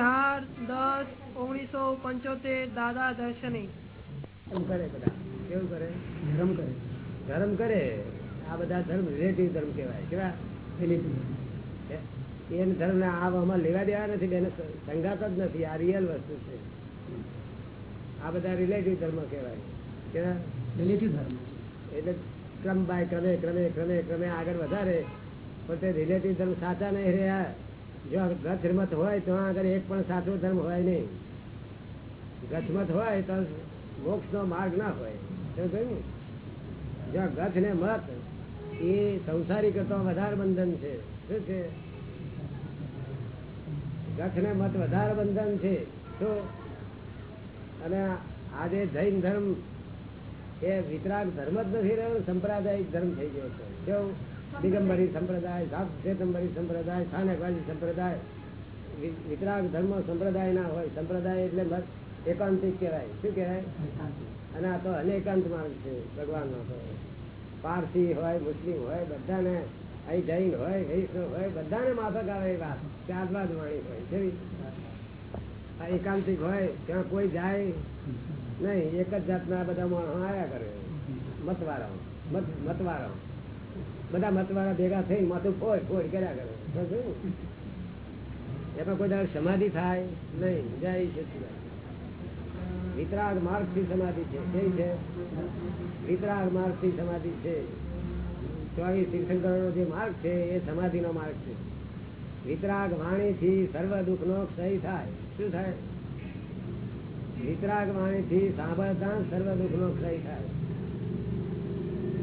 ચાર દસ ઓગણીસો પંચોતેર દાદા દર્શની. એમ કરે બધા. કેવું કરે? ધર્મ કરે. ધર્મ કરે. આ બધા ધર્મ રિલેટિવ ધર્મ કહેવાય. કેવા? રિલેટિવ એને ધર્મ ને આ આમાં લેવા દેવા નથી બેને સંગાત જ નથી. આ રિયલ વસ્તુ છે. આ બધા રિલેટિવ ધર્મ કહેવાય. કેવા? રિલેટિવ ધર્મ. એટલે ક્રમ બાય ક્રમે ક્રમે ક્રમે ક્રમે આગળ વધારે. પણ તે રિલેટિવ ધર્મ સાચા નહીં રહ્યા જો ગચ્છમત હોય તો આગળ એક પણ સાચો ધર્મ હોય નહીં. ગચ્છમત હોય તો મોક્ષ નો માર્ગ ના હોય. જો ગચ્છ ને મત એ સંસારી કરતા વધારે બંધન છે. શું છે? ગચ્છ ને મત વધારે બંધન છે. તો અને આજે જૈન ધર્મ, એ વિતરાગ ધર્મ જ નથી રહ્યો, સંપ્રદાયિક ધર્મ થઈ ગયો છે. કેવું? દિગંબરી સંપ્રદાય શ્વેતંબરી સંપ્રદાય સ્થાનકવાદી સંપ્રદાય વિતરાગ ધર્મ સંપ્રદાય ના હોય. સંપ્રદાય એટલે એકાંતિક કહેવાય. શું કહેવાય? અને આ તો અનેકાંત માર્ગ છે ભગવાનનો તો. પારસી હોય મુસ્લિમ હોય બધાને અહીં જૈન હોય વૈષ્ણવ હોય બધાને માફક આવે એ વાત. ત્યારબાદ વાણી હોય. કેવી આ એકાંતિક હોય ત્યાં કોઈ જાય નહીં. એક જ જાતના બધા માણસો આવ્યા કરે. મતવારા મત મતવાળાઓ. બધા મતવાળા ભેગા થઈ માથું ફોડ ફોડ કર્યા કરે. એમાં કોઈ દાડ સમાધિ થાય નહીં. જય સચિદાન વિતરાગ માર્ગથી સમાધિ છે. કઈ છે? વિતરાગ માર્ગથી સમાધિ છે. ચોવીસ તીર્થંકરો નો જે માર્ગ છે એ સમાધિ નો માર્ગ છે. વિતરાગ વાણી થી સર્વ દુઃખ નો ક્ષય થાય. શું થાય? વિતરાગ વાણી થી સાંભળતા સર્વ દુઃખ નો ક્ષય થાય.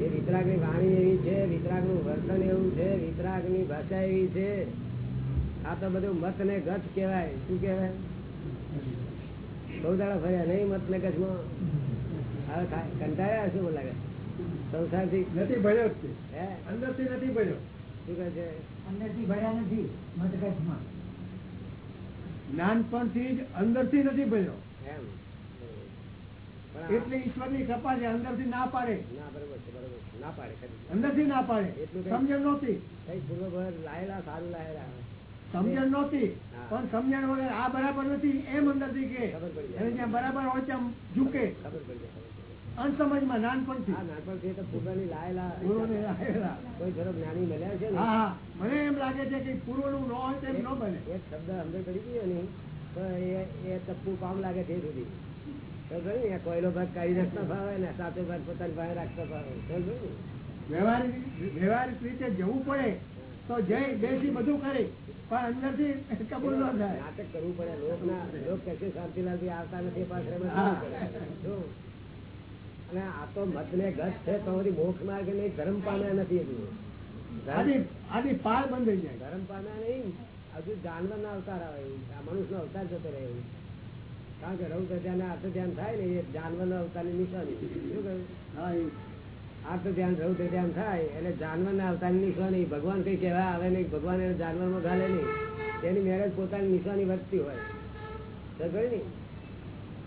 એ વિતરાગની વાણી એવી છે વિતરાગનું વર્તન એવું છે વિતરાગની ભાષા એવી છે. આ તો બધું મત ને ગત કેવાય શું કેવાય બહુ દાડા ફર્યા નહીં મત ને ગજમાં હવે કંટાળ્યા શું લાગે સંસારથી નથી ભર્યો છે અંદરથી નથી ભર્યો. શું કહે છે? અંદરથી ભર્યા નથી મતગજમાં નાનપણથી જ અંદરથી નથી ભર્યો. એમ. એટલે ઈશ્વરની કૃપા છે અંદરથી ના પાડે. ના છે બરોબર છે. ના પાડે ખરી. અંદરથી ના પાડે. સમજણ નહોતી. લાયેલા સારું લાયેલા સમજણ નહોતી. પણ સમજણ વગર આ બરાબર નથી એમ અંદરથી કે જાય. બરાબર હોય ત્યાં ઝૂકે. અણસમજમાં નાનપણથી. નાનપણથી તો પૂર્વની લાયેલા પૂર્વને લાયેલા. કોઈ જ્ઞાની મળ્યા છે હા મને એમ લાગે છે કે પૂર્વનું ન હોય તેમ ન બને. એક શબ્દ અંદર ને તો એ એ કામ લાગે સુધી તો આ કોયલો ભાગ કાઢી નાખતો ભાવે ને સાચો ભાગ પોતાની પાસે રાખતો ને? વ્યવહારિક રીતે જવું પડે તો જઈ બેસી બધું કરે પણ અંદરથી કબૂલ ન થાય નાટક કરવું પડે લોક ના લોક કશે શાંતિલાલથી આવતા નથી પાછળ એમાં હા. કરવું પડે. શું? અને આ તો મત ને ગત છે તો મોક્ષ માર્ગ નહીં ધર્મ પામ્યા નથી હજુ આદિ પાર બંધ થઈ જાય ધર્મ પામ્યા નહીં હજુ જાનવર ના અવતાર આવે મનુષ્ય નો અવતાર જતો રહે કારણ કે રૌદ્ર ધ્યાન આર્થ ધ્યાન થાય ને એ જાનવર ના અવતારની નિશાની. શું કહ્યું? આર્થ ધ્યાન રૌદ્ર ધ્યાન થાય એટલે જાનવર ના અવતારની નિશાની. ભગવાન કઈ કહેવા આવે નહીં ભગવાન એને જાનવરમાં ઘાલે નહીં. તેની મેરેજ પોતાની નિશાની વધતી હોય. સમજાય ને?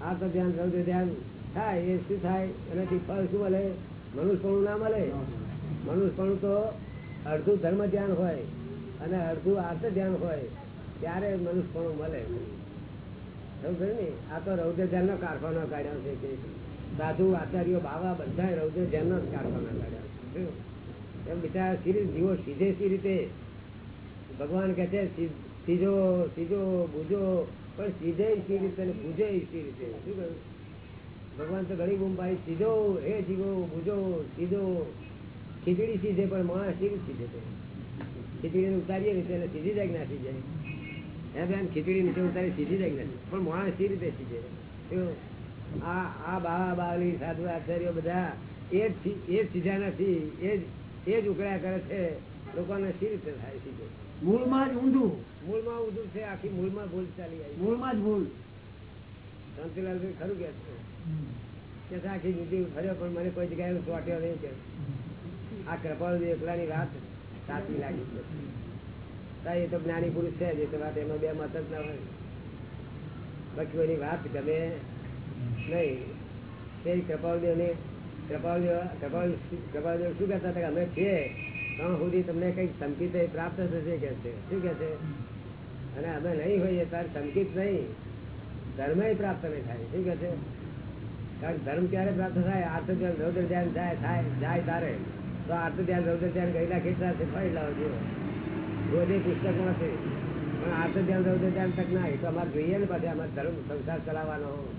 આર્થ ધ્યાન રૌદ્ર ધ્યાન થાય એ શું થાય? એનાથી ફળ શું મળે? મનુષ્યપણું ના મળે? મનુષ્યપણું તો અડધું ધર્મ ધ્યાન હોય અને અડધું આર્થ ધ્યાન હોય. ત્યારે મનુષ્યપણું મળે આ તો રૌદ્ર ધ્યાન નો કારખાનો છે કે સાધુ, આચાર્યો, બાવા બધા રૌદ્ર ધ્યાન નો કારખાના કાઢ્યા છે. બિચારા સી જીવો સીધે સી રીતે ભગવાન કે છે સીધો સીજો બુજો પણ સીધે સી રીતે બુજે સી રીતે. શું કહ્યું? ભગવાન તો ઘણી બૂમ સીધો, હે જીવો બુજો સીધો. ખીચડી સીધે, પણ માણસ સીધે? છે ખીચડી ઉતારીએ ને તેને સીધી જાય કે ના હે બેન ખીચડી નીચે ઉતારી સીધી જાય પણ માણસ સી રીતે સીધે આ આ બાવા બાવલી સાધુ આચાર્યો બધા એ જ એ સીધા નથી એ જ એ જ ઉકળ્યા કરે છે લોકોને સી રીતે થાય સીધે. મૂળમાં જ ઊંધું. મૂળમાં ઊંધું છે આખી મૂળમાં ભૂલ ચાલી આવી. મૂળમાં જ ભૂલ. શાંતિલાલ ખરું કે છે. કે આખી જિંદગી ફર્યો પણ મને કોઈ જગ્યાએ ચોટ્યો નહીં. કે આ કૃપાળુ એકલાની વાત સાચી લાગી છે. એ તો જ્ઞાની પુરુષ છે, જે વાત એમાં બે મત જ ના હોય. એની વાત ગમે નહીં. તે કૃપાલદેવને કૃપાલદેવ કૃપાલ કૃપાલદેવ શું કહેતા હતા અમે છીએ ત્યાં સુધી તમને કંઈક સંકિત પ્રાપ્ત થશે કે છે. શું કે છે? અને અમે નહીં હોઈએ તાર સંકિત નહીં. ધર્મ પ્રાપ્ત નહીં થાય. શું કે છે? કારણ ધર્મ ક્યારે પ્રાપ્ત થાય? આર્થ ધ્યાન રૌદ્ર ધ્યાન થાય થાય જાય તારે. તો આર્થ ધ્યાન રૌદ્ર ધ્યાન ગયેલા કેટલા છે? ફરી લાવો રોજે પુસ્તક છે. પણ આર્થ ધ્યાન રહ્યું ધ્યાન તક ના એ તો અમારે જોઈએ ને પાછા અમારે ધર્મ સંસાર ચલાવવાનો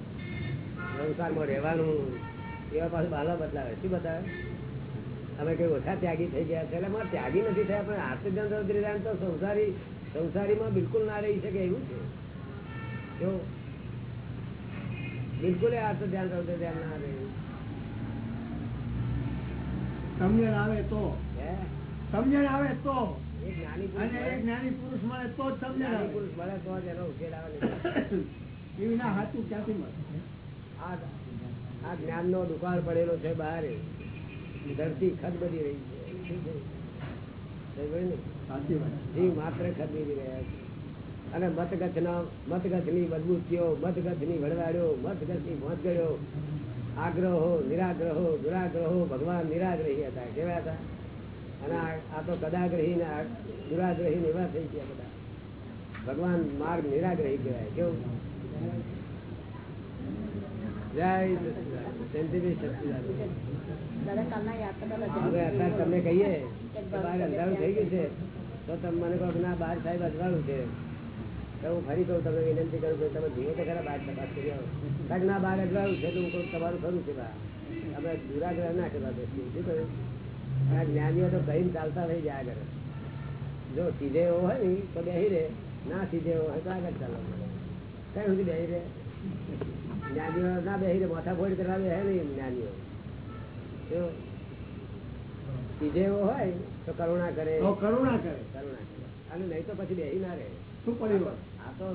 સંસારમાં રહેવાનું એવા પાછું બાલા બદલાવે. શું બતાવે? અમે કઈ ઓછા ત્યાગી થઈ ગયા છે? એટલે ત્યાગી નથી થયા પણ આર્થ ધ્યાન તો સંસારી સંસારીમાં બિલકુલ ના રહી શકે એવું છે. જો બિલકુલ આર્થ ધ્યાન રૌદ્ર ધ્યાન ના રહે. સમજણ આવે તો. સમજણ આવે તો. જ્ઞાની પુરુષ મળે તો જ સમજણ પુરુષ મળે તો જ એનો ઉકેલ આવે એવી ના સાચું ક્યાંથી મળે? આ જ્ઞાન નો દુકાળ પડેલો છે બહાર. ધરતી ખદબદી રહી છે. જીવ માત્ર ખદબદી રહ્યા છે. અને મતગથના મતગથની મજબૂતીઓ મતગથની વડવાડ્યો મતગથની મોતગડ્યો આગ્રહો નિરાગ્રહો દુરાગ્રહો ભગવાન નિરાગ્રહી હતા. કેવા હતા? અને આ- તો કદાગ્રહી ને દુરાગ્રહી એવા થઈ ગયા બધા ભગવાન માર્ગ નિરાગ્રહી કહેવાય કેવું કહીએ તમારે અંધારું થઈ ગયું છે તો તમે મને કહો ના બાર સાહેબ અજવાળું છે તો ફરી કહું તમને વિનંતી કરું કે તમે ધીમે તો ખરા બાર તપાસ કરી આવો કારણ ના બાર અજવાળું છે તો હું કહું તમારું ખરું છે અમે દુરાગ્રહ ના કરવા બેસીએ શું કહ્યું આ જ્ઞાનીઓ તો કઈ ચાલતા થઈ જાય આગળ જો સીધે એવો હોય ને તો બેસી રે ના સીધે એવો હોય તો આગળ ચાલો કઈ સુધી બેસી રે જ્ઞાનીઓ ના બેસી રે માથા ફોડ કરાવે હે નહીં જ્ઞાનીઓ. જો સીધે એવો હોય તો કરુણા કરે. કરુણા કરે. કરુણા કરે. અને નહીં તો પછી બેહી ના રહે. શું પડ્યું આ તો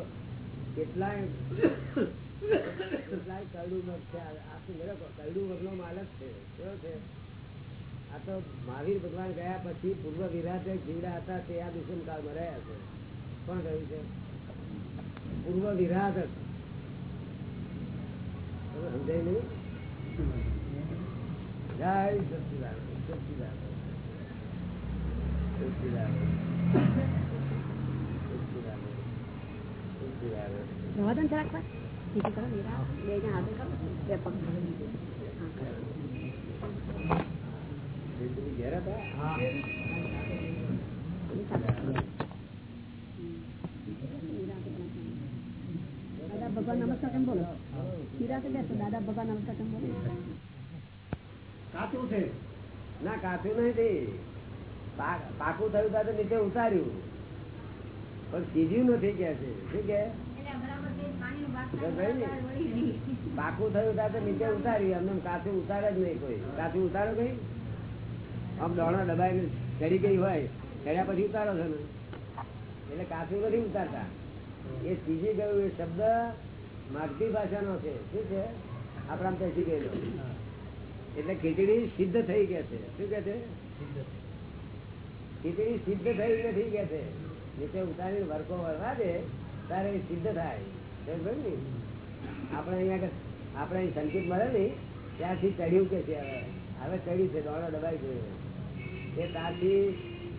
કેટલાય કેટલાય કરડું મગ છે. આ કરડું મગનો માલક છે. કેવો છે? આ તો મહાવીર ભગવાન ગયા પછી પૂર્વ વિરાટે જીવડા હતા તે આ દુષ્મ કાળમાં રહ્યા છે. કોણ કહ્યું છે? પૂર્વ વિરાટ જ. તમે સમજાય નહીં? જય સચિદાનંદ સચિદાનંદ સચિદાનંદ સચિદાનંદ સચિદાનંદ. રવાદન જરાક વાર બીજું કરો નિરા બે જણ હાથે કરો. બે પગ ભગવાન નમસ્કાર કેમ બોલો કાચું છે ના કાપ્યું નથી પાકું થયું ત્યારે નીચે ઉતાર્યું પણ સીધ્યું નથી કે છે શું કે પાકું થયું તો નીચે ઉતાર્યું. એમને કાચું ઉતારે જ નહીં કોઈ. કાચું ઉતારો કઈ? આમ દોણો દબાઈ ચડી ગઈ હોય, ચડ્યા પછી ઉતારો છો ને? એટલે કાચું નથી ઉતારતા. એ સીજી ગયું, એ શબ્દ માગતી ભાષાનો છે. શું છે? આપણા બેસી ગયેલો. એટલે ખીચડી સિદ્ધ થઈ ગયા છે. શું કે છે? ખીચડી સિદ્ધ થઈ નથી કે છે? નીચે ઉતારીને વર્કો વરવા દે, ત્યારે એ સિદ્ધ થાય? આપણે અહીંયા આપણે અહીં સંકેત મળે ને, ત્યાંથી ચડ્યું કે છે? હવે હવે ચડ્યું છે, દોડો દબાઈ ગયો. એ ત્યાંથી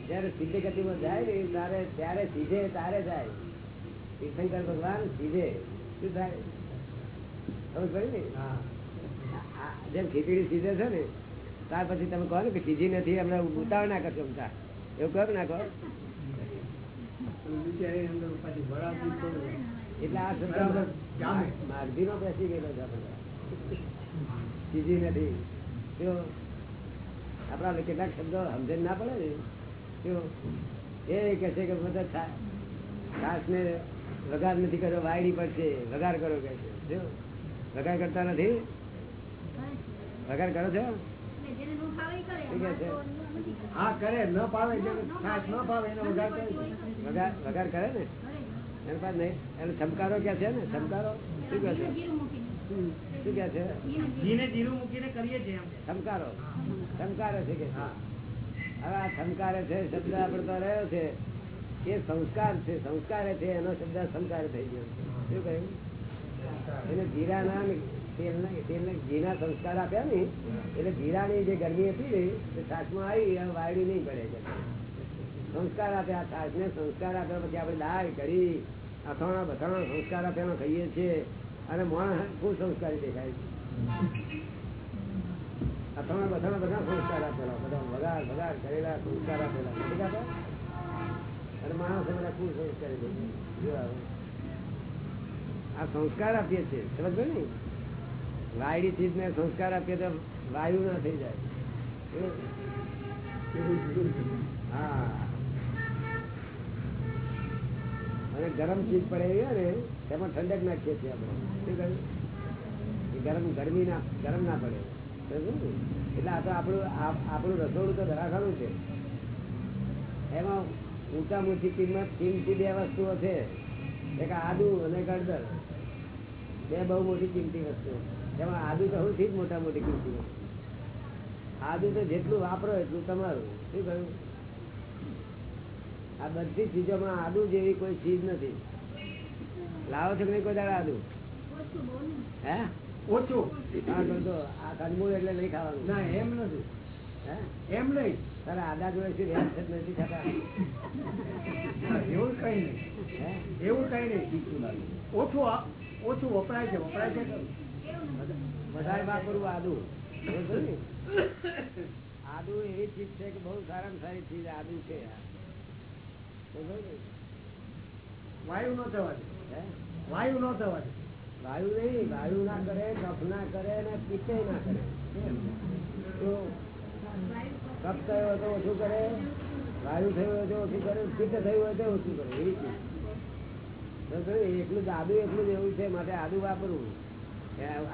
જયારે સિદ્ધ ગતિમાં જાય ને તારે ત્યારે સીધે તારે જાય. તીર્થંકર ભગવાન સીધે. શું થાય? ખબર પડી ને? જેમ ખીચડી સીધે છે ને ત્યાર પછી તમે કહો ને કે સીધી નથી અમને ઉતાવળ ના કરશો ઉમતા એવું કહો કે ના કહો? બિચારી અંદર પાછી એટલે આ. શબ્દ માર્ગી નો બેસી ગયેલો છે સીધી નથી. જો આપણા કેટલાક શબ્દો સમજણ ના પડે ને એ કહે છે કે બધા છાસ ને વઘાર નથી કર્યો, વાયડી પડશે, વઘાર કરો કે છે. વઘાર કરતા નથી? વઘાર કરો છો? હા, કરે, ન પાવે છાશ ન કરે ને? એના પાસે નહીં. એને ચમકારો કે છે ને? ચમકારો. શું કે છે? શું કે છે? ઘીને જીરું મૂકીને કરીએ છીએ એમ. ચમકારો છે કે હવે આ ચમકારે છે શબ્દ આપડે તો રહ્યો છે. એ સંસ્કાર છે સંસ્કાર છે એનો શબ્દ સંસ્કાર થઈ ગયો શું કહ્યું? એને જીરા ના તેલના તેલના ઘીના સંસ્કાર આપ્યા ને એટલે જીરાની જે ગરમી હતી ને તે છાસમાં આવી હવે વાયડી નહીં પડે સંસ્કાર આપ્યા છાસને સંસ્કાર આપ્યા પછી આપણે દાળ કરી અથાણા બથાણા સંસ્કાર આપ્યા ખાઈએ છીએ. અને માણસ ખૂબ સંસ્કારી દેખાય છે. અથાણા બથાણા બધા સંસ્કાર આપેલા બધા વગાર વગાર કરેલા સંસ્કાર આપેલા. નથી અને માણસ બધા ખૂબ સંસ્કારી દેખાય આ સંસ્કાર આપીએ છીએ. સમજ ને? વાયડી ચીજ ને સંસ્કાર આપીએ તો વાયુ ના થઈ જાય. હા. અને ગરમ ચીજ પડે ને, તેમાં ઠંડક નાખીએ છીએ આપણે. ગરમ ગરમી ના, ગરમ ના પડે. એટલે આ તો આપણું આપણું રસોડું તો ધરાખાનું છે. એમાં ઊંચા ઊંચી કિંમત કિંમતી બે વસ્તુઓ છે. એક આદુ અને ગળદર બે બહુ મોટી કિંમતી વસ્તુ એમાં આદુ તો સૌથી જ મોટા મોટી કિંમતી વસ્તુ આદુ તો જેટલું વાપરો એટલું તમારું. શું કહ્યું? આ બધી ચીજોમાં આદુ જેવી કોઈ ચીજ નથી. લાવો છો કે નહીં કોઈ દાડે આદુ? હે? ઓછું. હા તો તો આ કંદમૂળ એટલે નહીં ખાવાનું. ના એમ નથી. હે? એમ નહીં. તારે આદા જોડે શું વ્યાજ નથી ખાતા એવું કઈ નહીં. એવું કઈ નહીં. ઓછું ઓછું વપરાય છે વપરાય છે. વધારે વાપરવું આદુ. આદુ એવી ચીજ છે કે બહુ સારામાં સારી ચીજ આદુ છે? વાયુ નો થવા દે વાયુ નો થવા દે વાયુ નહીં વાયુ ના કરે કફ ના કરે ને પિત્તે ના કરે. કફ થયો હોય તો ઓછું કરે વાયુ થયું હોય તો ઓછું કરે પિત્ત થયું હોય તો ઓછું કરે. એવી ચીજ એટલું જ આદુ એટલું જ એવું છે માટે આદુ વાપરવું.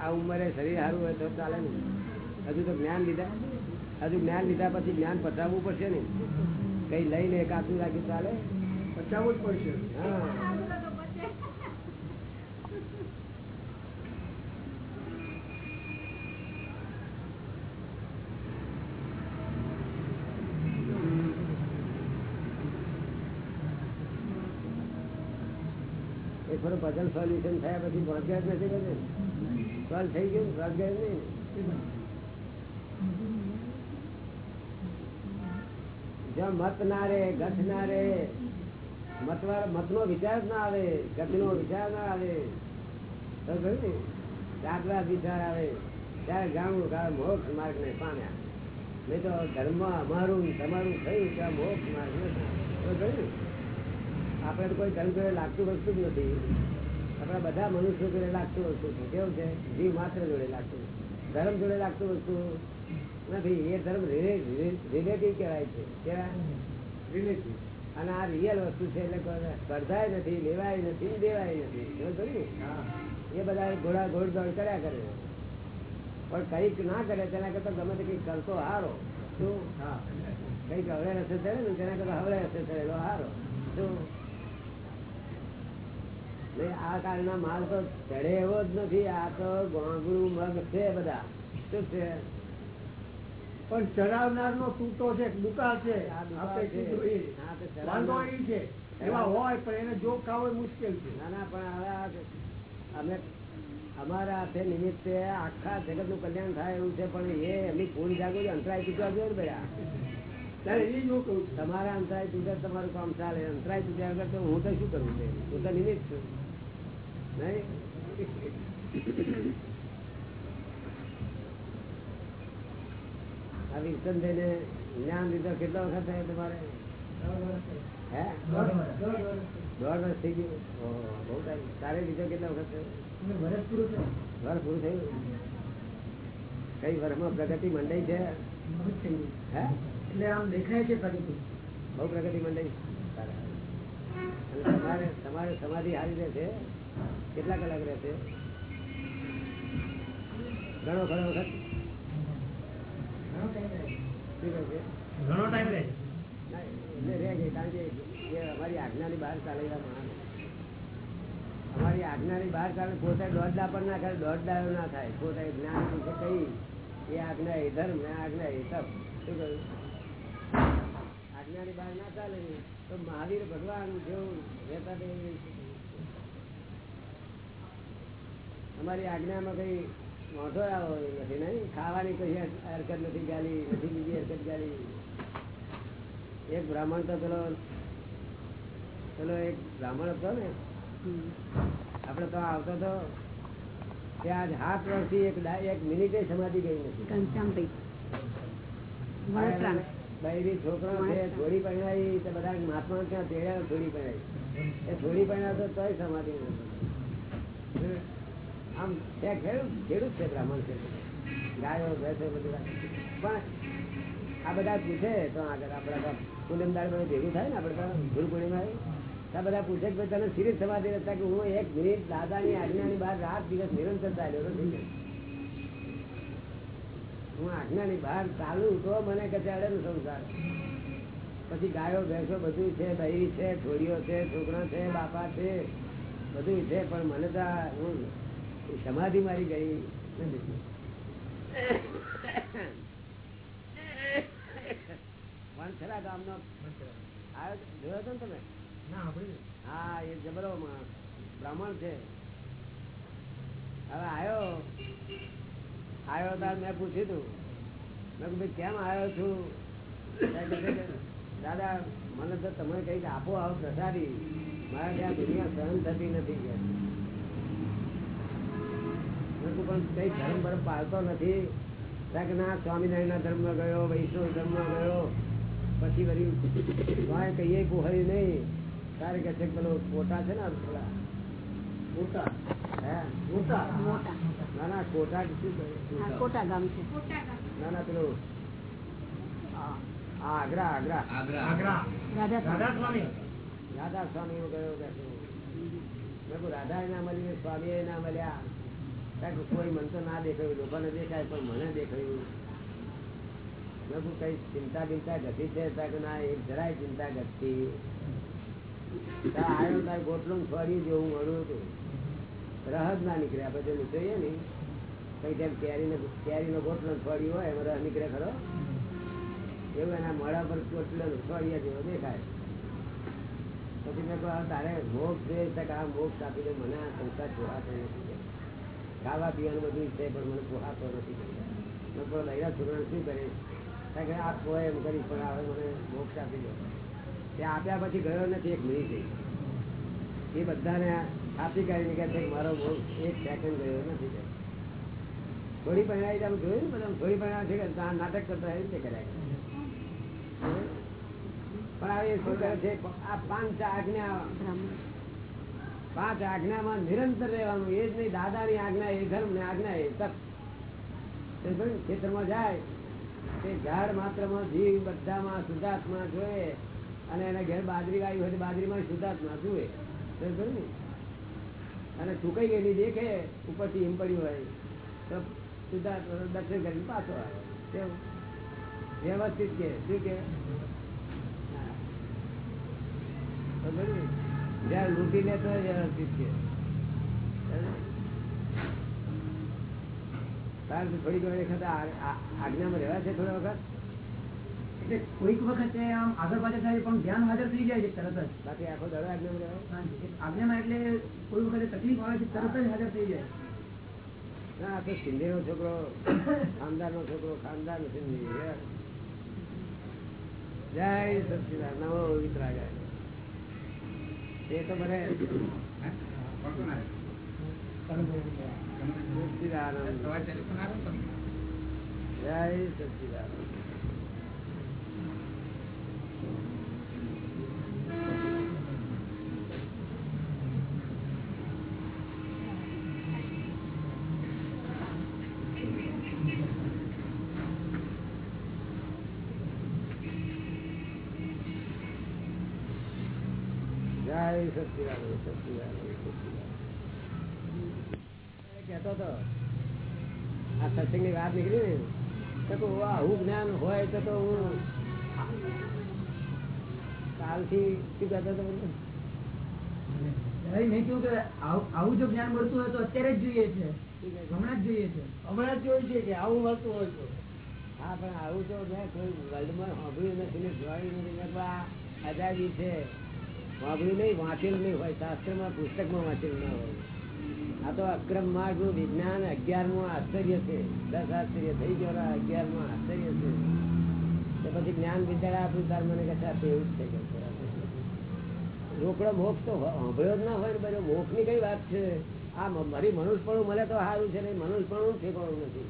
આ ઉંમરે શરીર સારું હોય તો ચાલે ને હજુ તો જ્ઞાન લીધા. હજુ જ્ઞાન લીધા પછી જ્ઞાન પચાવવું પડશે ને કઈ લઈને કાચું રાખ્યું ચાલે? બચાવવું જ પડશે. હા. એક ફરો પઝલ સોલ્યુશન થયા પછી રોજગાર નથી કરે સોલ્વ થઈ ગયું ને? રોજગાર નહીં. મોક્ષ માર્ગ ને પામ્યા. નહીં તો ધર્મ અમારું તમારું થયું ત્યાં મોક્ષ માર્ગ નથી. આપણે તો કોઈ ધર્મ જોડે લાગતું વસ્તુ જ નથી. આપણા બધા મનુષ્યો જોડે લાગતું વસ્તુ છે. કેવું છે? જીવ માત્ર જોડે લાગતું. ધર્મ જોડે લાગતું વસ્તુ. નથી એ ધર્મ રિલેટિવ કહેવાય છે. રિલેટિવ અને આ રિયલ વસ્તુ છે એટલે સ્પર્ધાય નથી લેવાય નથી દેવાય નથી? એ બધા ઘોડા ઘોડદોડ કર્યા કરે. પણ કંઈક ના કરે તેના કરતા ગમે તે કંઈક કરતો હારો. શું? કંઈક હવળે રસ્તે ચડે ને તેના કરતા હવળે રસ્તે ચડેલો હારો. શું? આ કાળના માલ તો ચડે એવો જ નથી. આ તો ગોંગળું મગ છે બધા. શું છે? પણ ચડાવનાર નો તૂટો છે દુકાળ છે. વાંધો એ એવા હોય પણ એને જો ખાવ મુશ્કેલ છે. ના ના પણ હવે અમે અમારા હાથે નિમિત્તે આખા જગતનું કલ્યાણ થાય એવું છે પણ એ એમની પૂરી જાગો અંતરાય ચૂક્યા જોઈએ બધા એ જો કહું તમારા અંતરાય તૂટે તમારું કામ ચાલે. અંતરાય તૂટ્યા વગર તો હું તો શું કરું? છું હું તો નિમિત્ત છું. નહીં? આ વિરસનભાઈને જ્ઞાન લીધો કેટલા વખત થયો તમારે? હે? દોઢ વર્ષ. થઈ ગયું. બહુ તારે લીધો કેટલા વખત થયો? વર્ષ પૂરું થયું. વર્ષ પૂરું થયું કઈ વર્ષમાં પ્રગતિ મંડાઈ છે. હે? એટલે આમ દેખાય છે પ્રગતિ બહુ પ્રગતિ મંડાઈ. તમારે તમારે સમાધિ હારી રહેશે કેટલા કલાક રહેશે? ઘણો ઘણો વખત? ઘણો અમારી આજ્ઞાની બહાર બહાર ચાલે, પોતે દોડડા પણ ના કરે દોડડાયો ના થાય. પોતે જ્ઞાન વિશે એ આજ્ઞા એ ધર્મ ને આજ્ઞા એ તપ. શું કહ્યું? આજ્ઞાની બહાર ના ચાલે તો મહાવીર ભગવાન જેવું રહેતા અમારી આજ્ઞામાં કઈ મોટો આવો નથી નહીં. ખાવાની કઈ હરકત નથી ગાલી નથી બીજી હરકત ગાલી. એક બ્રાહ્મણ તો પેલો પેલો એક બ્રાહ્મણ હતો ને. આપડે તો આવતો તો ત્યાં હાથ વર્ષથી એક એક મિનિટે સમાધિ ગઈ નથી. ઘનશ્યામભાઈ. બૈરી છોકરો છે થોડી પહેરાવી તો બધા મહાત્મા ત્યાં તેડ્યા થોડી પહેરાવી એ થોડી પહેરાવતો તોય સમાધિ નથી. આમ ત્યાં ખેડૂત ખેડૂત છે બ્રાહ્મણ છે. ગાયો, ભેંસો બધું પણ આ બધા પૂછે તો આગળ આપણા પૂનમદાર બધું ભેગું થાય ને, આપણે ગુરુ પૂર્ણિમા આ બધા પૂછે કે તને સિરિયસ સમાધિ હતા કે હું એક મિનિટ દાદાની આજ્ઞાની બહાર રાત દિવસ નિરંતર ચાલ્યો નથી હું આજ્ઞાની બહાર ચાલુ તો મને કચાડે ને સંસાર. પછી ગાયો, ભેંસો બધું છે, દહી છે, છોડીઓ છે, છોકરા છે, બાપા છે, બધું છે, પણ મને તો હું સમાધિ મારી ગઈ. વણસરા ગામનો. જોયો હતો ને તમે? હા એ જબરો બ્રાહ્મણ છે. હવે આવ્યો આવ્યો તાર મેં પૂછ્યું તું. મેં ભાઈ કેમ આવ્યો છું? કહે દાદા મને તો તમે કંઈક આપો આવો પ્રસાદી. મારા ત્યાં દુનિયા સહન થતી નથી કે. કીધું પણ કઈ ધર્મ બરમ પાળતો નથી. કે ના સ્વામિનારાયણ ધર્મ ગયો વૈષ્ણવ ધર્મ ગયો પછી વળી કહીએ ગુહરી નહીં. તારે કે છે પેલો કોટા છે ને થોડા મોટા હે? મોટા મોટા ના ના કોટા શું કોટા ગામ છે. ના ના પેલું આ આ આગ્રા આગ્રા. આગ્રા. રાધા સ્વામી રાધા સ્વામી ગયો કે રાધા ના સ્વામી ના મળ્યા. કોઈ મન તો ના દેખાયું, લોકોને દેખાય, પણ મને દેખાયું. કઈ ચિંતા બિંતા ઘટી છે? ના, એક જરાય ચિંતા ઘટતી ગોટલું ફરી જેવું મળ્યું હતું. રહદ ના નીકળે આપણે જેવું જોઈએ ને કઈ જેમ કેરીનો કેરીનો ગોટલો છોડ્યું હોય, એમાં રહ નીકળે ખરો? એવું એના મોડા પર ગોટલો છોડ્યા જેવો દેખાય. પછી મેં કહ્યું તારે મોક્ષ જોઈએ આ મોક્ષ આપીને મને આ સંસ્થા જોવા થઈ નથી ખાવા પીવાનું બધું છે, પણ મને પોહાતો નથી મેં પણ લઈરા છોકરાને શું કરે કારણ કે આ પોહે એમ કરી, પણ હવે મને મોક્ષ આપી દો. તે આપ્યા પછી ગયો નથી, એક મિનિટ એ બધાને આપી કરીને કહે છે મારો મોક્ષ એક સેકન્ડ ગયો નથી થોડી પહેલા તમે જોયું ને બધા થોડી પહેલા છે કે નાટક કરતા એ રીતે કર્યા પણ હવે શું કરે છે આ પાંચ આજ્ઞા પાંચ આજ્ઞામાં નિરંતર રહેવાનું. એ જ નહીં દાદાની આજ્ઞા એ ધર્મ ને આજ્ઞા એ તપ. ને, ખેતરમાં જાય તે ઝાડ માત્રમાં જીવ બધામાં શુદ્ધાત્મા જોયે અને એને ઘેર બાજરી આવી હોય બાજરીમાં શુદ્ધાત્મા જુએ. ને? અને સુકાઈ ગયેલી દેખે ઉપરથી હિમ પડ્યું હોય તો શુદ્ધાત્મા દર્શન કરીને પાછો આવે. વ્યવસ્થિત કે શું કે? જોયું? જ્યાં લૂંટી લેતો વખત આજ્ઞામાં રહેવા છે થોડા વખત? એટલે કોઈક વખતે આમ આગળ પાછળ થાય પણ ધ્યાન હાજર થઈ જાય છે તરત જ. બાકી આખો દડો આજ્ઞામાં રહેવાય હા, આજ્ઞામાં એટલે કોઈ વખતે તકલીફ આવે છે તરત જ હાજર થઈ જાય. ના આ તો સિંધી નો છોકરો ખાનદાર નો છોકરો ખાનદાર નો સિંધી જય સચિદાન નવો વિતરાગ. એ તો મને સચ્ચિદાનંદ જય સચિદાનંદ હતો આ સત્સંગની વાત નીકળી ને તો આવું જ્ઞાન હોય તો તો હું કાલથી શું કહેતો હતો મેં કહ્યું કે આવું જો જ્ઞાન મળતું હોય તો અત્યારે જ જોઈએ છે? હમણાં જ જોઈએ છે. હમણાં જ જોયું છે કે આવું મળતું હોય તો. હા પણ આવું તો મેં કોઈ વર્લ્ડમાં સાંભળ્યું નથી ને જોયું નથી. આઝાદી છે. સાંભળ્યું નહીં, વાંચેલું નહીં હોય, શાસ્ત્રમાં, પુસ્તકમાં વાંચેલું ના હોય. આ તો અક્રમ માર્ગનું વિજ્ઞાન, અગિયારમું આશ્ચર્ય છે. દસ આશ્ચર્ય થઈ ગયો અગિયારમું આશ્ચર્ય છે. તો પછી જ્ઞાન વિદ્યાલય આપ્યું તાર મને કે એવું જ થઈ ગયું. રોકડો મોક્ષ તો સાંભળ્યો જ ના હોય ને બધો. મોક્ષની કઈ વાત છે? આ મારી મનુષ્યપણું મળે તો સારું છે નહીં. મનુષ્યપણું ઠેકાણું નથી.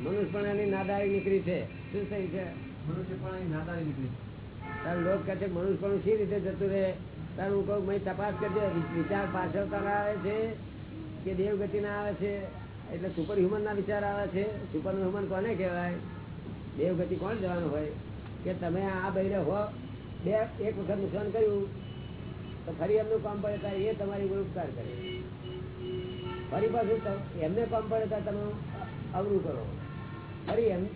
મનુષ્યપણાની નાદારી નીકળી છે. શું થઈ છે. તાર લોક કહે મનુષ્ય પણ શી રીતે જતું રહે? તારે હું કહું, મેં તપાસ કરજે. વિચાર પાછળ તારા આવે છે કે દેવગતિ ના આવે છે? એટલે સુપર હ્યુમન ના વિચાર આવે છે? સુપર હ્યુમન કોને કહેવાય? દેવગતિ કોણ જવાનું હોય? કે તમે આ બહેરે હો, બે એક વખત નુકસાન કર્યું, તો ફરી એમનું કામ પડે ત્યારે એ તમારી ઉપર ઉપકાર કરે. ફરી પાછું એમને કામ પડે ત્યારે તમે અવરું કરો. ફરી એમ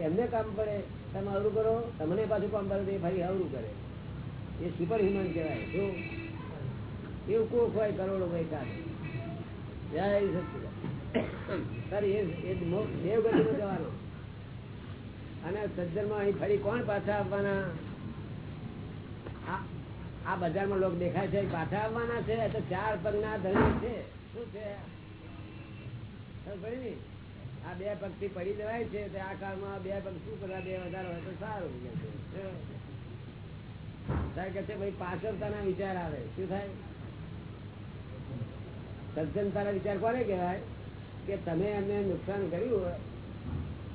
એમને કામ પડે, તમે અવરું કરો, તમને પાછું કામ પડે તો એ ફરી અવરું કરે. એ સુપર હ્યુમન કહેવાય. શું એવું કોક હોય કરોડો પૈસા જય સર, એ દેવગતિમાં જવાનો. અને સજ્જનમાં અહીં ફરી કોણ પાછા આવવાના? આ- બજારમાં લોકો દેખાય છે પાછા આવવાના છે, તો ચાર પગના ધણી છે. શું છે? ખબર પડી? આ બે પક્ષી પડી જવાય છે આ કાળમાં બે પક્ષી શું બે વધારે હોય તો સારું. કે છે. શું? તારે કે ભાઈ પાછળતાના વિચાર આવે. શું થાય? સજ્જનતાના વિચાર કોને કહેવાય? કે તમે એમને નુકસાન કર્યું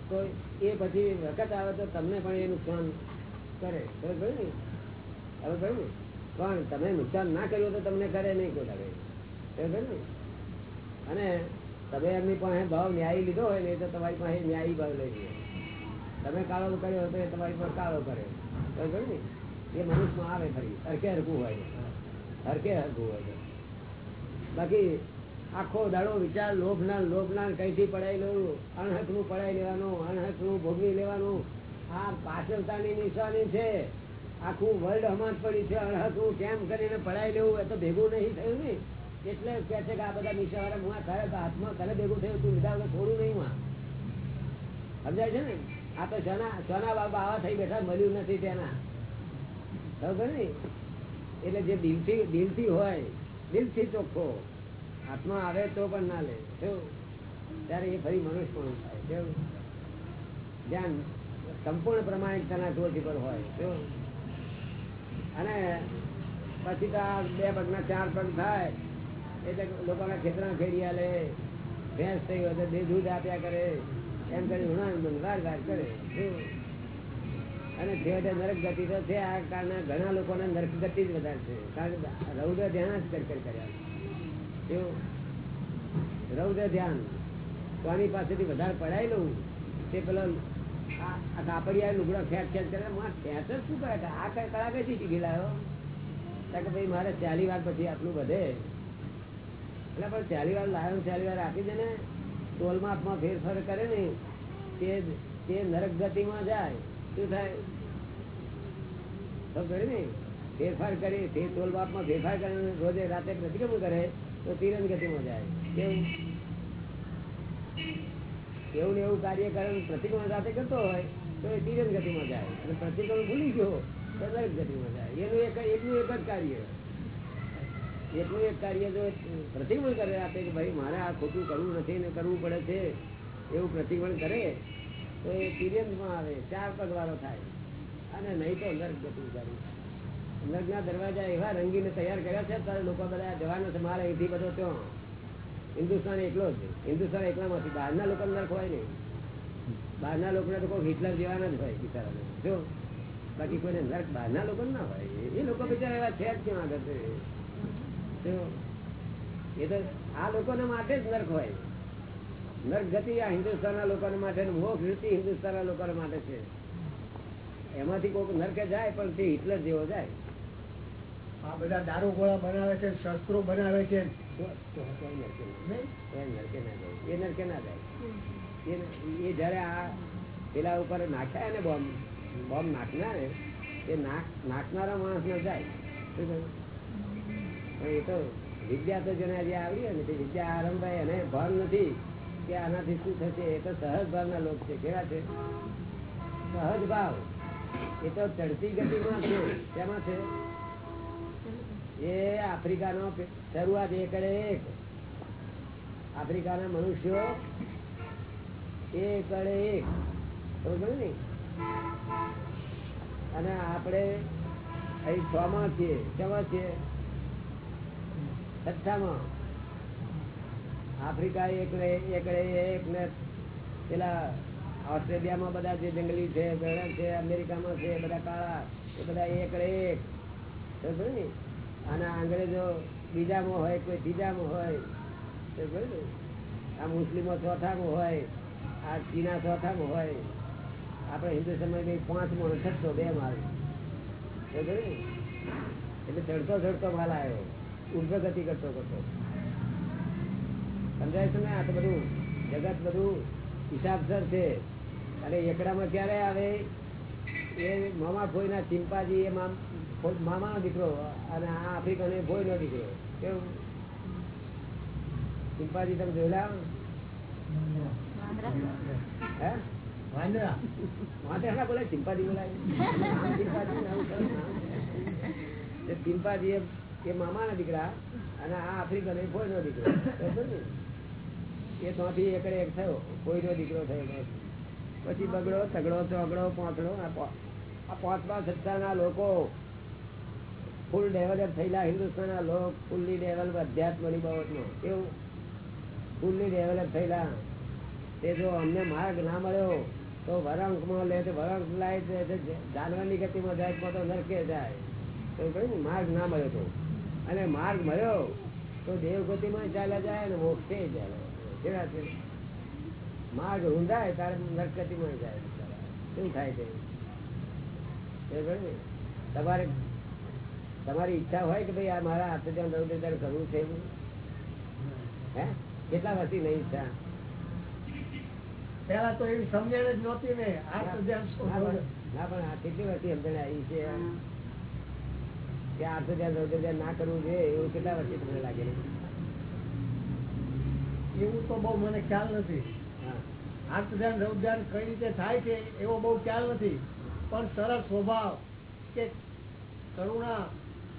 તો એ પછી વખત આવે તો તમને પણ એ નુકસાન કરે. ખબર ને? પડી ને? પણ તમે નુકસાન ના કર્યું તો તમને કરે નહીં કોઈ લાગે ખબર ને? અને તમે એમની પાસે ભાવ ન્યાયી લીધો હોય ને તો તમારી પાસે ન્યાયી ભાવ લઈ લે તમે કાળો કર્યો તો એ તમારી પર કાળો કરે બરાબર ને? એ મનુષ્યમાં આવે ફરી. હરકે હરકું હોય હરકે હરકું હોય બાકી આખો દાડો વિચાર લોભના લોભના કઈથી પડાઈ લેવું? અણહકનું પડાઈ લેવાનું, અણહકનું ભોગવી લેવાનું. આ પાછળતાની નિશાની છે. આખું વર્લ્ડ હમાજ પડી છે. અણહકનું કેમ કરીને પડાઈ લેવું? એ તો ભેગું નહીં થયું ને. એટલે કે છે કે આ બધા નિશા વાળા હું તારે તો હાથમાં તને ભેગું થયું તું લીધા થોડું નહીં માં સમજાય છે ને? આ તો સોના સોના બાબા આવા થઈ બેઠા, મળ્યું નથી તેના. ખબર ને? એટલે જે દિલથી દિલથી હોય, દિલથી ચોખ્ખો, હાથમાં આવે તો પણ ના લે. કેવું? ત્યારે એ ફરી મનુષ્ય પણ થાય. કેવું? ધ્યાન, સંપૂર્ણ પ્રમાણિકતાના ટોચી પર હોય. કેવું? અને પછી તો આ બે પગના ચાર પગ થાય. એટલે લોકોના ખેતરા ફેરિયા આલે, ભેંસ થઈ હોય બે દૂધ આપ્યા કરે, એમ કરી વાર વાર કરે. અને છેવટે નરક ગતિ તો છે, આ કારણે ઘણા લોકોને નરક ગતિ જ વધારે છે. કારણ કે રૌદ્ર ધ્યાન જ કર કર કર્યા રૌદ્ર ધ્યાન કોની પાસેથી વધારે પડાય લઉં? તે પેલો આ કાપડિયા લુગડો ખેંચ ખેંચ કરે. માં ખેંચ જ શું કરે? આ કળા કઈ શીખી કારણ કે ભાઈ, મારે ચાલી વાર પછી આટલું વધે. એટલે પણ ચાલી વાર લાયો, ચાલી વાર આપી દે ને ટોલ માપમાં ફેરફાર કરે ને, તે તે નરક ગતિમાં જાય, શું થાય? કરે ને? ફેરફાર કરી, તે ટોલ માપમાં ફેરફાર કરે રોજે રાતે પ્રતિક્રમણ કરે, તો તિરંગ ગતિમાં જાય. કેવું? એવું ને એવું કાર્ય કરે પ્રતિક્રમણ રાતે કરતો હોય, તો એ તિરંગ ગતિમાં જાય. અને પ્રતિક્રમણ ભૂલી ગયો, તો નરક ગતિમાં જાય. એનું એક એકનું એક જ કાર્ય. એટલું એક કાર્ય જો પ્રતિક્રમણ કરે આપે કે ભાઈ મારે આ ખોટું કરવું નથી ને કરવું પડે છે, એવું પ્રતિક્રમણ કરે, તો એ પીરિયડમાં આવે, ચાર પગવાળો થાય. અને નહીં તો નર્ક ગતિ કરે નર્કના દરવાજા એવા રંગીને તૈયાર કર્યા છે ત્યારે લોકો બધા જવાનો છે, મારે અહીંથી બધો ત્યાં. હિન્દુસ્તાન એકલો જ. હિન્દુસ્તાન એકલામાંથી બહારના લોકો નર્ક હોય નહીં. બહારના લોકોને તો કોઈ હિટલર જેવાના જ હોય બિચારાને. જો, બાકી કોઈને નર્ક બહારના લોકો ના હોય. એ લોકો બિચારા એવા છે જ ક્યાં આગળ? એ તો આ લોકોને માટે જ નર્ક હોય. નર્ક ગતિ આ હિન્દુસ્તાનના લોકોને માટે મોક્ષ વૃત્તિ હિન્દુસ્તાનના લોકો માટે છે. એમાંથી કોઈક નરકે જાય પણ તે હિટલર જેવો જાય. આ બધા દારૂ ગોળા બનાવે છે શસ્ત્રો બનાવે છે. એ નરકે ના જાય. એ- જયારે આ પેલા ઉપર નાખ્યા ને બોમ્બ બોમ્બ નાખનાર એ નાખ નાખનારા માણસ ને જાય. એ તો વિદ્યા તો જેને આજે આવી ને તે વિદ્યા આરંભાય એને ભાન નથી કે આનાથી શું થશે? એ તો સહજ ભાવના લોક છે. કેવા છે? સહજ ભાવ. એ તો ચડતી ગતિમાં છે. તેમાં છે? એ આફ્રિકાનો શરૂઆત એકડે એક. આફ્રિકાના મનુષ્યો એકડે એક. ખબર ને? અને આપણે અહીં છ માં છીએ. કેવા છીએ? છઠ્ઠામાં આફ્રિકા એકડે એકડે એક ને પેલા ઓસ્ટ્રેલિયામાં બધા જે જંગલી છે ગણ છે, અમેરિકામાં છે, બધા કાળા, એ બધા એકડે એક. સમજો ને? અને અંગ્રેજો બીજામાં હોય, કોઈ ત્રીજામાં હોય સમજો ને? આ મુસ્લિમો ચોથામાં હોય, આ ચીના ચોથામાં હોય. આપણે હિન્દુ સમય પાંચમો છઠ્ઠો બે માલ સમજો ને? એટલે ચડતો ચડતો માલ આવ્યો. ઉર્ધ્વગતિ કરતો કરતો. સમજાય છે ને? આ તો બધું જગત બધું હિસાબસર છે. અને એકડામાં ક્યારે આવે? એ મામા ફોઈના ચિંપાજી એ મામાનો દીકરો. અને આ આફ્રિકન ફોઈનો દીકરો. કેવું ચિંપાજી તમે જોયેલા? હે? વાંધો ના બોલાય ચિંપાજી બોલાય. ચિંપાજી. એ મામા એ દીકરા અને આ આફ્રિકન એ ફોઈનો દીકરો. એ ત્યાંથી એક થયો. કોઈનો દીકરો થયો પછી બગડો તગડો ચોગડો પોંચડો આ પાંચમા છઠ્ઠાના લોકો ફૂલ ડેવલપ થયેલા હિન્દુસ્તાનના લોક ફૂલ્લી ડેવલપ અધ્યાત્મની બાબતમાં. કેવું ફૂલ્લી ડેવલપ થયેલા. તે જો અમને માર્ગ ના મળ્યો, તો વરાંકમાં લે તો વરંક લાય જાનવરની ગતિમાં જાય તો નરકે જાય. તો કહ્યું ને માર્ગ ના મળ્યો તો. અને માર્ગ મળ્યો તો દેવગતિ માં ચાલ્યા જાય ને મોક્ષે જાય. કેવા છે? માર્ગ ઊંધાય તારે નરકતિમાં જાય. શું થાય છે? તમારે તમારી ઈચ્છા હોય કે ભાઈ આ મારા હાથે ત્યાં રૌદ્ર ધ્યાન કરવું છે એવું? હે? કેટલા વર્ષથી નહીં ઈચ્છા? પેલા તો એવી સમજણ જ નહોતી ને. આ તો ના પણ આ કેટલી વર્ષથી સમજણ આવી છે? કે આઠસો ધ્યાન રૌદ્ર હજાર ના કરવું જોઈએ એવું કેટલા વર્ષે તમને લાગે એવું તો બહુ મને ખ્યાલ નથી. આઠ ધ્યાન રૌદ્ર ધ્યાન કઈ રીતે થાય છે એવો બહુ ખ્યાલ નથી. પણ સરળ સ્વભાવ કે કરુણા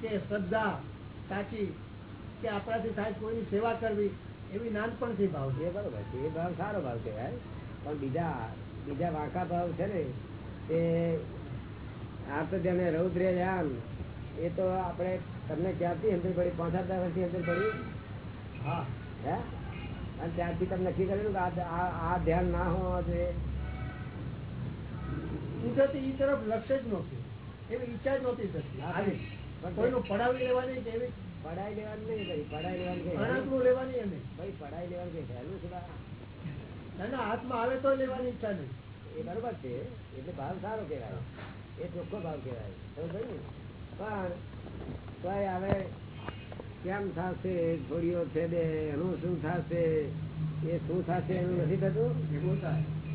કે શ્રદ્ધા સાચી કે આપણાથી થાય કોઈની સેવા કરવી એવી નાનપણથી ભાવ છે. બરોબર છે એ ભાવ સારો ભાવ કહેવાય. પણ બીજા બીજા વાંકા ભાવ છે ને તે આર્ત ધ્યાન રૌદ્ર ધ્યાન એ તો આપણે તમને ક્યાંથી અંદર પડી? પાંચ હજાર વર્ષથી અંદર પડી? હા. હે? અને ત્યારથી તમે નક્કી કરેલું કે આ- ધ્યાન ના હોવા જોઈએ. કુદરતી ઈ તરફ લક્ષ્ય જ નહોતું. એવી ઈચ્છા જ નહોતી થતી. હા, આવી પણ કોઈનું પડાવી લેવાની કે એવી? પડાઈ લેવાની નહીં ભાઈ. પડાઈ લેવાની અનાજનું લેવાની ભાઈ પડાઈ લેવાની કઈ છે બા? નાના હાથમાં આવે તો લેવાની ઈચ્છા નહીં. એ બરોબર છે. એટલે ભાવ સારો કહેવાય. એ ચોખ્ખો ભાવ કહેવાય. સમજ ને? પણ હવે કેમ થશે? છોડીઓ છે બે એનું શું થશે? એ શું થશે એનું નથી થતું?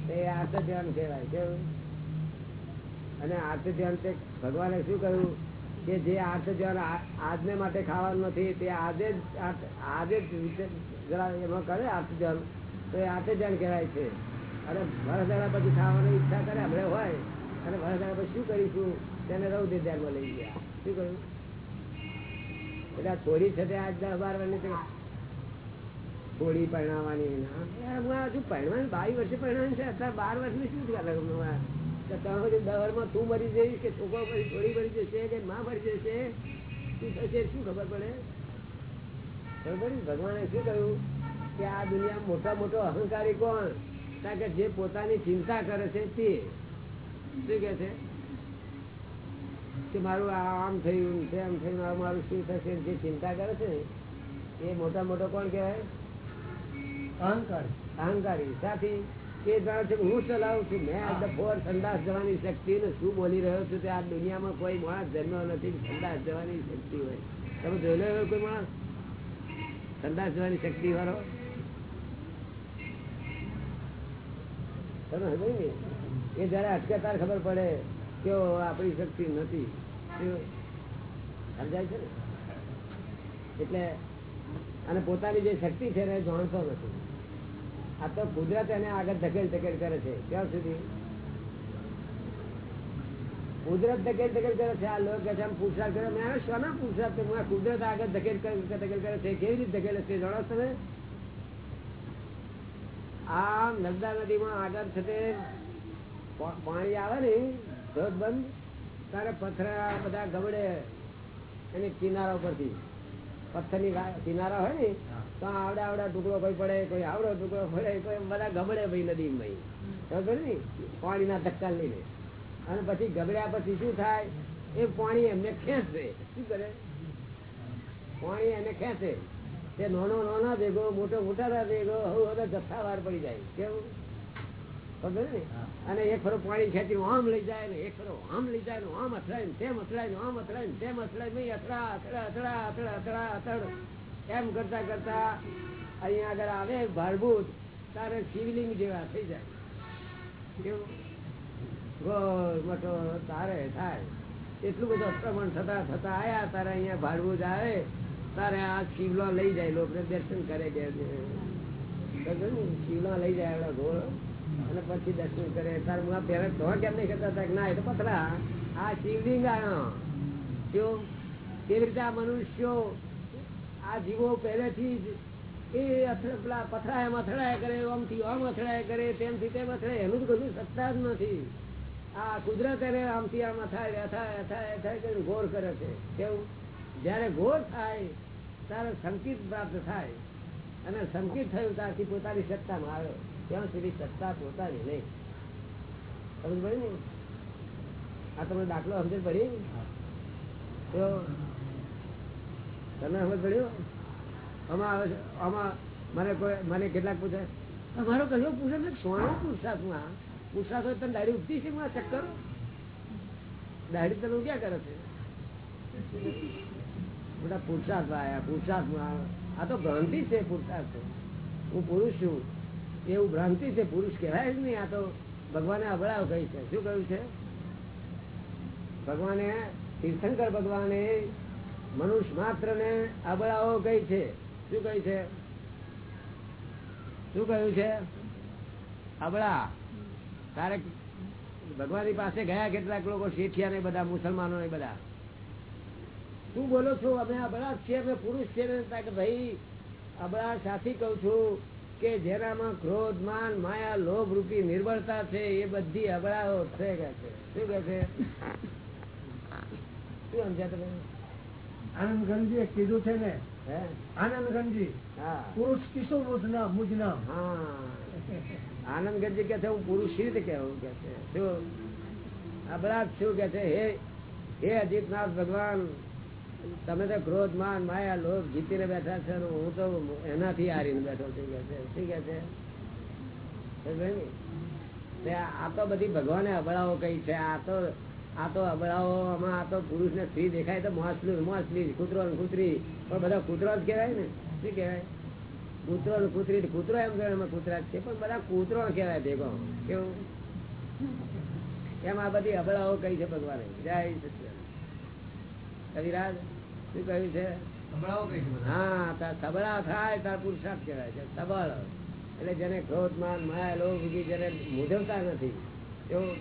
એ આર્થ ધ્યાન કહેવાય કેવું? અને આર્થ ધ્યાન તે ભગવાને શું કહ્યું? કે જે આર્થ ધ્યાન આજને માટે ખાવાનું નથી તે આજે જ આજે જ જરા એમાં કરે આર્થ ધ્યાન? તો એ આર્થ ધ્યાન કહેવાય છે. અને ભરદાડા પછી ખાવાની ઈચ્છા કરે આપણે હોય. અને ભરદાડા પછી શું કરીશું? તેને રૌદ્ર ધ્યાનમાં લઈ ગયા. શું કહ્યું? એટલે થોડી છે આજ દસ બાર થોડી પરણાવવાની હજુ પરણવાની બાવીસ વર્ષે પરણવાની છે. અત્યારે બાર વર્ષની શું છે અલગ હમણાં? તો તમે બધું દસ વર્ષમાં તું મરી જઈશ કે છોકરો મરી થોડી મરી જશે કે માં મરી જશે? શું થશે? શું ખબર પડે? ભગવાને શું કહ્યું? કે આ દુનિયામાં મોટા મોટો અહંકારી કોણ? કારણ કે જે પોતાની ચિંતા કરે છે તે. શું કે છે? કે મારું આમ થયું તેમ થયું આ મારું શું થશે જે ચિંતા કરે છે એ મોટા મોટો કોણ કહેવાય? અહંકાર. અહંકારી. સાથી એ જાણે છે હું ચલાવું છું મેં આ ફોર સંદાસ જવાની શક્તિ ને શું બોલી રહ્યો છું તે આ દુનિયામાં કોઈ માણસ જન્મ નથી સંદાસ જવાની શક્તિ હોય. તમે જોયેલો એવો કોઈ માણસ? સંદાસ જવાની શક્તિ વાળો? તમે સમજ ને એ જયારે અટકે તાર ખબર પડે કે આપણી શક્તિ નથી? એટલે અને પોતાની જે શક્તિ છે એને જાણતો નથી. આ તો કુદરત એને આગળ ધકેલ ધકેલ કરે છે. ક્યાં સુધી? કુદરત ધકેલ ધકેલ કરે છે. આ લોકો આમ કરે. મેં આ શાના કુદરત આગળ ધકેલ ધકેલ કરે છે? કેવી રીતે ધકેલે છે જાણો ને આ નર્મદા નદીમાં આગળ છે પાણી આવે ને, ધોધ બંધ તારે પથરા બધા ગબડે એને કિનારા પરથી પથ્થરની કિનારા હોય ને તો આવડે આવડા ટુકડો કોઈ પડે કોઈ આવડો ટુકડો પડે કોઈ બધા ગબડે ભાઈ નદી ખબર ને? પાણીના ધક્કા લઈને અને પછી ગબડ્યા પછી શું થાય? એ પાણી એમને ખેંચશે શું કરે? પાણી એને ખેંચે. તે નાનો નાના ભેગો મોટો મોટા ભેગો હવે હવે જથ્થાવાર પડી જાય. કેવું? અને એક ફરો પાણી ખેંચી આમ લઈ જાય ને એક ફરો આમ લઈ જાય ને આમ અથડાય ને તેમ અથડાય ને આમ અથડાય ને તેમ અથડાય નહીં અથડા અથડા અથડા અથડા અથડા અથડ. એમ કરતા કરતા અહીંયા આગળ આવે ભારભૂત તારે શિવલિંગ જેવા થઈ જાય. ગોળ મોટો તારે થાય. એટલું બધું અક્રમણ થતા થતા આયા તારે અહીંયા ભાડવું આવે તારે આ શિવલો લઈ જાય લોકો દર્શન કરે કે? શિવલો લઈ જાય એવડા ગોળ અને પછી દર્શન કરે. તારે હું પહેલા તો કેમ નહીં કરતા હતા? ના, એ તો પથરા આ શિવલિંગ આવ્યો કેવું રીતે આ મનુષ્યો આ જીવો પહેલેથી જ એ પેલા પથરા એમ અથડાયા કરે આમથી આમ અથડાયા કરે, તેમથી તેમ અથડે એનું તો કશું સત્તા જ નથી. આ કુદરત એને આમથી આમ અથાય અથાય અથાય અથાય કરીને ઘોર કરે છે. કેવું? જયારે ગોળ થાય, ત્યારે સંકિત પ્રાપ્ત થાય. અને સંકિત થયું, ત્યારથી પોતાની સત્તામાં આવ્યો. ત્યાં સુધી સત્તા પોતાની નહીં. સમજ પડે ને? આ તમને દાખલો સમજ પડી? તો તમને સમજ પડ્યો આમાં આવે છે આમાં મને કોઈ મને કેટલાક પૂછે? તમારો કહ્યો પૂછે ને? સોનો પુરુષાર્થમાં પુરુષાર્થ હોય તને દાઢી ઉઠતી છે માં ચક્કર? દાઢી તને ક્યાં કરે છે? બધા પુરુષાર્થ આયા પુરુષાર્થમાં આ તો ભ્રાંતિ છે પુરુષાર્થ હું પુરુષ છું. એવું ભ્રાંતિ છે, પુરુષ કહેવાય જ નહીં. આ તો ભગવાને અબળાવ કહી છે. શું કહ્યું છે? ભગવાને, તીર્થંકર ભગવાને મનુષ્ય માત્ર ને અબળાવો કહી છે. શું કહ્યું છે? શું કહ્યું છે? અબળા. તારે ભગવાનની પાસે ગયા કેટલાક લોકો, શેઠિયા ને બધા, મુસલમાનો ને બધા. તું બોલો છો? અમે અબળા છીએ, અમે પુરુષ છીએ ભાઈ, અબળા સાથી કઉ છું. કે જેનામાં ક્રોધ માન માયા લોભ રૂપી નિર્બળતા છે એ બધી અબળાઓ છે કે છે? શું કે છે? શું સમજ્યા તમે? આનંદગંજી કીધું છે ને હે? આનંદગંજી હા. પુરુષ કિશોર મુજ નામ મુજ નામ હા. આનંદ ગંજી કે છે હું પુરુષ રીતે કેવું કે છે? શું? આ શું કે છે? હે હે અજીતનાથ ભગવાન તમે તો ક્રોધ, માન, માયા, લોભ જીતીને બેઠા છે, હું તો એનાથી હારીને બેઠો છું શું કે છે? આ તો બધી ભગવાને અબળાઓ કઈ છે. આ તો આ તો અબળાઓ આમાં આ તો પુરુષ ને સ્ત્રી દેખાય તો મોસલી મોસલી, કૂતરો ને કૂતરી. પણ બધા કૂતરો જ કહેવાય ને? શું કહેવાય? કૂતરો ને કૂતરી કૂતરો એમ કહેવાય, એમાં કૂતરા છે. પણ બધા કૂતરો કહેવાય ભેગો. કેવું? એમ આ બધી અબળાઓ કઈ છે ભગવાને. જય સચિદાનંદ. કવિરાજ શું કહ્યું છે? હા તાર સબળા થાય તાર પુરુષાર્થ કહેવાય છે સબળ. એટલે જેને ક્રોધ માન માયા લોભ જેને મૂજવતા નથી કેવું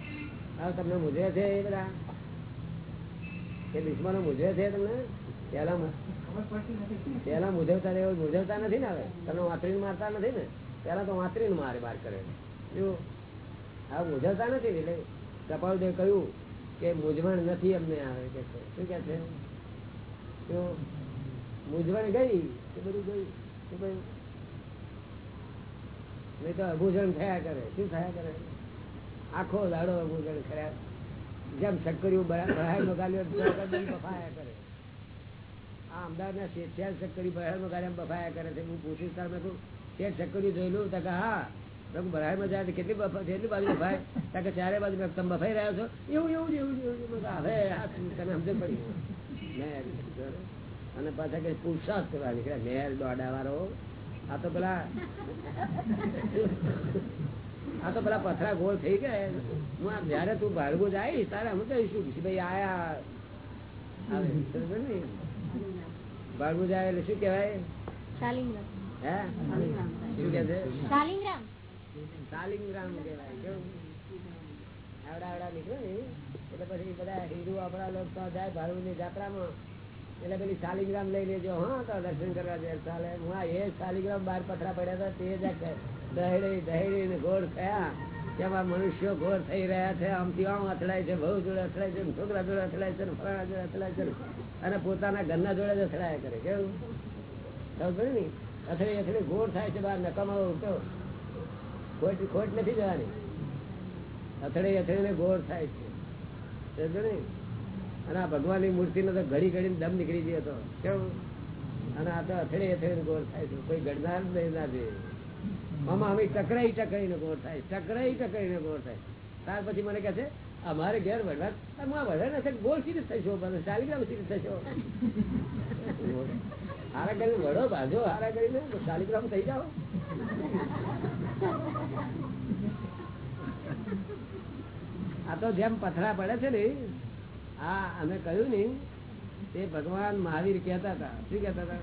તમને મૂજવે છે એ બધા? એ દુશ્મનો મૂજવે છે તમને? પેલા પેલા મૂંઝવતા એવું મૂંઝવતા નથી ને હવે? તમે વાતરીને મારતા નથી ને? પેલા તો વાતરીને મારે બાર કરે. જો હવે મૂંઝવતા નથી એટલે કપાલદેવ કહ્યું કે મૂંઝવણ નથી અમને આવે કે શું કે છે? અભૂષણ થયા કરે. શું થયા કરે? આખો દાડો અભૂષણ ખરા જેમ શક્કરીઓ બહાર બફાયા કરે. આ અમદાવાદ ના શેઠિયા શક્કરી બહાર મગાડ્યા બફાયા કરે છે. હું પૂછીશ તાર, મેં શેઠ શક્કરી જોયેલું તો કે હા. મેં મજા આવે કેટલી બફા, કેટલી બાજુ બફાય? ત્યાં ચારે બાજુ. તમે બફાઈ રહ્યા છો? એવું એવું એવું. હવે તને સમજ પડી અને પાછા કે પુરુષાર્થ કરવા નીકળ્યા મેર દોડા વાળો આ તો પેલા આ તો પેલા પથરા ગોળ થઈ ગયા. હું જયારે તું ભાડગું જાય તારે હું કહીશું ભાઈ આયા. ભાડગું જાય એટલે શું કેવાય હે? શું કે છે? શાલિગ્રામ. શાલિગ્રામ કહેવાય કેવું? આવડા આવડા નીકળે ને. એટલે પછી બધા હિન્દુ આપણા લોકો જાય ભાડું જાત્રામાં એટલે પેલી શાલિગ્રામ લઈ લેજો. હા, તો દર્શન કરવા જાય. ચાલે, હું એ શાલિગ્રામ બાર પથરા પડ્યા હતા, તે દહેડી દહેડી ને ગોળ થયા તેમાં મનુષ્યો ઘોર થઈ રહ્યા છે? આમથી આમ અથડાય છે, બહુ જોડે અથડાય છે છોકરા જોડે અથડાય છે ફલાણા જોડે અથડાય છે અને પોતાના ઘરના જોડે જ અથડાયા કરે. કેવું? ખબર ને? અથડી અથડી ઘોર થાય છે બહાર, નકામા ઉઠો ખોટ ખોટ નથી જવાની. અથડી, અથડીને ગોળ થાય છે. સમજો આ અને ની મૂર્તિ નો તો ઘડી ઘડી દમ નીકળી ગયો હતો. કેવું અને આ તો અથડે અથડે ગોળ થાય છે. કોઈ ગણનાર નહીં ના આમાં અમે ટકરાઈ ટકરાઈને ગોળ થાય ટકરાઈ ટકરાઈને ગોળ થાય ત્યાર પછી મને કહે છે, અમારે ઘેર વડવા હું વડે નથી ગોળ સીધી થશો? બસ ચાલી ગ્રામ સીધી થશો? હારા કરીને વડો બાંધો, હારા કરીને ચાલી ગ્રામ થઈ જાઓ. આ તો જેમ પથરા પડે છે ને, આ અમે કહ્યું ને, તે ભગવાન મહાવીર કહેતા હતા. શું કહેતા હતા?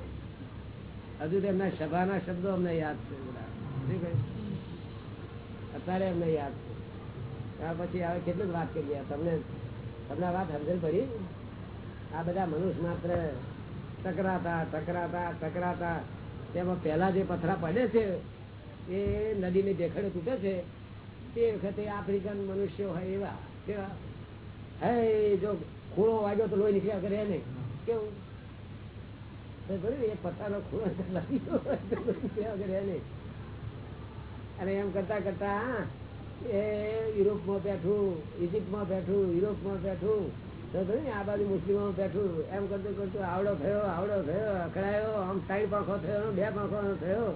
હજુ તેમના સભાના શબ્દો અમને યાદ છે અત્યારે અમને યાદ છે. ત્યાર પછી હવે કેટલું વાત કરી તમને તમને વાત સમજણ પડી? આ બધા મનુષ્ય માત્ર ટકરાતા ટકરાતા ટકરાતા. તેમાં પહેલા જે પથરા પડે છે, એ નદીની દેખડે તૂટે છે. તે વખતે આફ્રિકન મનુષ્યો હોય એવા કેવા હે, જો ખૂણો વાગ્યો તો લોહી નીકળ્યા કરે નહીં કેવું? બેઠું ઇજિપ્તમાં બેઠું બેઠું આ બાજુ મુસ્લિમોમાં બેઠું. એમ કરતું કરતું આવડો થયો આવડો થયો, અકળાયો, આમ સાઈડ પાંખો થયો, બે પાંખો થયો.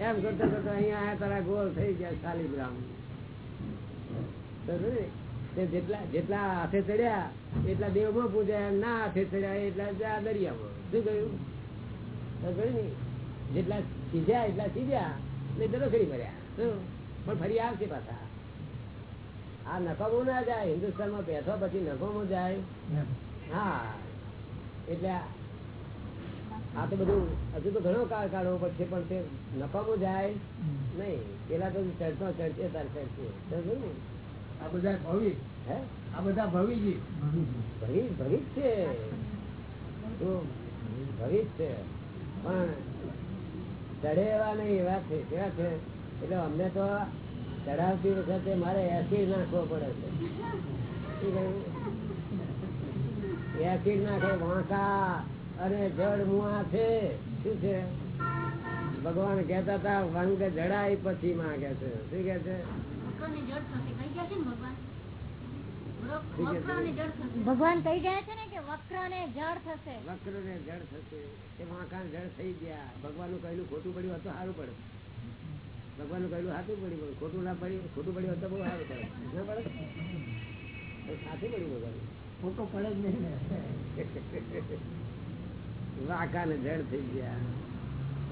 એમ કરતા કરતા અહીંયા તારા ગોળ થઈ ગયા શાલીગ્રામ. જેટલા જેટલા હાથે ચડ્યા એટલા દેવમાં પૂજ્યા ના હાથે ચડ્યા એટલા દરિયામાં. શું કહ્યું? જેટલા સીધ્યા એટલા સીધ્યા એટલે ભર્યા શું? પણ ફરી આવશે પાછા. આ નકામું ના જાય હિન્દુસ્તાનમાં બેઠો પછી નફામો જાય. હા. એટલે આ તો બધું હજુ તો ઘણો કાળ કાઢવો પડશે પણ તે નકામું જાય નહીં. પેલા તો ચર્ચો ચર્ચે તાર ચર્ચે ને આ બધા ભવિક હે? આ બધા ભવિજી ભવિક ભવિક છે તો છે પણ ચડે એવા નહીં એવા છે કેવા છે? એટલે અમને તો ચડાવતી વખતે મારે એસિડ નાખવો પડે છે. એસિડ નાખે વાંકા અને જળ મુઆ છે. શું છે? ભગવાન કેતા હતા વંગ જડાય પછી માંગે છે. શું કે છે? ભગવાન કહી ગયા છે ને કે વક્ર ને જળ થશે. વક્ર ને જળ થશે. તે વાંકા જળ થઈ ગયા. ભગવાનનું કહેલું ખોટું પડ્યું હોત તો સારું પડે. ભગવાનનું કહેલું સાચું પડ્યું ખોટું ના પડ્યું ખોટું પડ્યું હોત તો બહુ સારું પડે. સાચું પડ્યું ભગવાન ખોટું પડે જ નહીં વાકા ને જળ થઈ ગયા.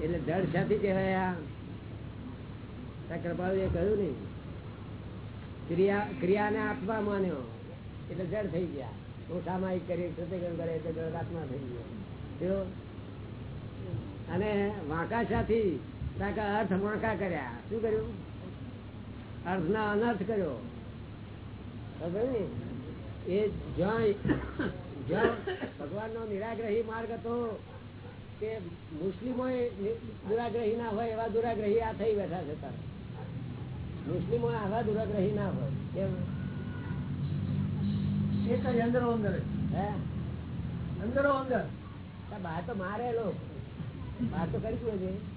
એટલે જળ સાથી કહેવાય આ. એ કહ્યું ને ક્રિયા, ક્રિયાને આત્મા માન્યો. એટલે જળ થઈ ગયા. હું સામાયિક કરી સત્યગ્રહણ કરે એટલે જળ આત્મા થઈ ગયો. અને વાંકા સાથી અર્થ વાંકા કર્યા. શું કર્યું? અર્થ ના અનર્થ કર્યો. એ જ્યાં જ્યાં ભગવાનનો નિરાગ્રહી માર્ગ હતો કે મુસ્લિમો દુરાગ્રહી ના હોય એવા દુરાગ્રહી આ થઈ બેઠા છે તારે. મુસ્લિમો આવા દુરાગ્રહી ના હોય. કેમ? એક જ અંદરો અંદર હે? અંદરો અંદર. બહાર તો મારે બહાર તો કરી છે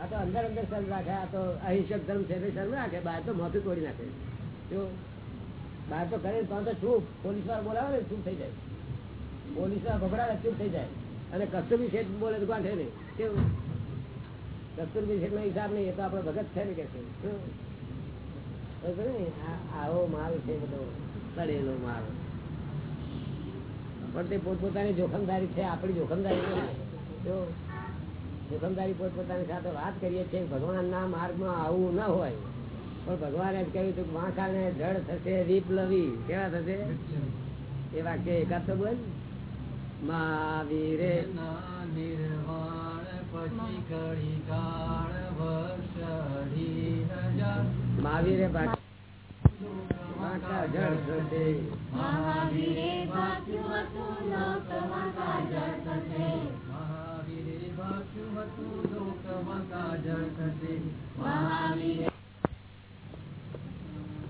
આ તો અંદર અંદર સર રાખે આ તો અહિંસક ધર્મ છે તે સર રાખે બહાર તો મોથી તોડી નાખે. જો બહાર તો કરે તો તો ચૂપ. પોલીસ વાર બોલાવે ને ચૂપ થઈ જાય. પોલીસ વાર ભભરાવે ચૂપ થઈ જાય. અને કસ્તુરબી છે બોલે તો ગાંઠે નહીં. કેવું? કસ્તુરબી શેઠ નો હિસાબ નહીં એ તો આપડે ભગત છે ને કે ને? આવો માલ છે બધો. પડેલો માલ. પણ તે પોતપોતાની જોખમદારી છે આપણી જોખમદારી જો જોખમદારી પોતપોતાની સાથે વાત કરીએ છીએ ભગવાનના માર્ગમાં આવું ન હોય પણ ભગવાને જ કહ્યું હતું વાંકા વાંકાને જળ થશે રીપ લવી કેવા થશે? એ વાક્ય એકાદ તો બોલ. મહાવીરે. મહાવીરે વાંકા વાંકા જળ થશે મહાવીરે ભાગ્યું હતું લોકમાં કાજળ થશે મહાવીરે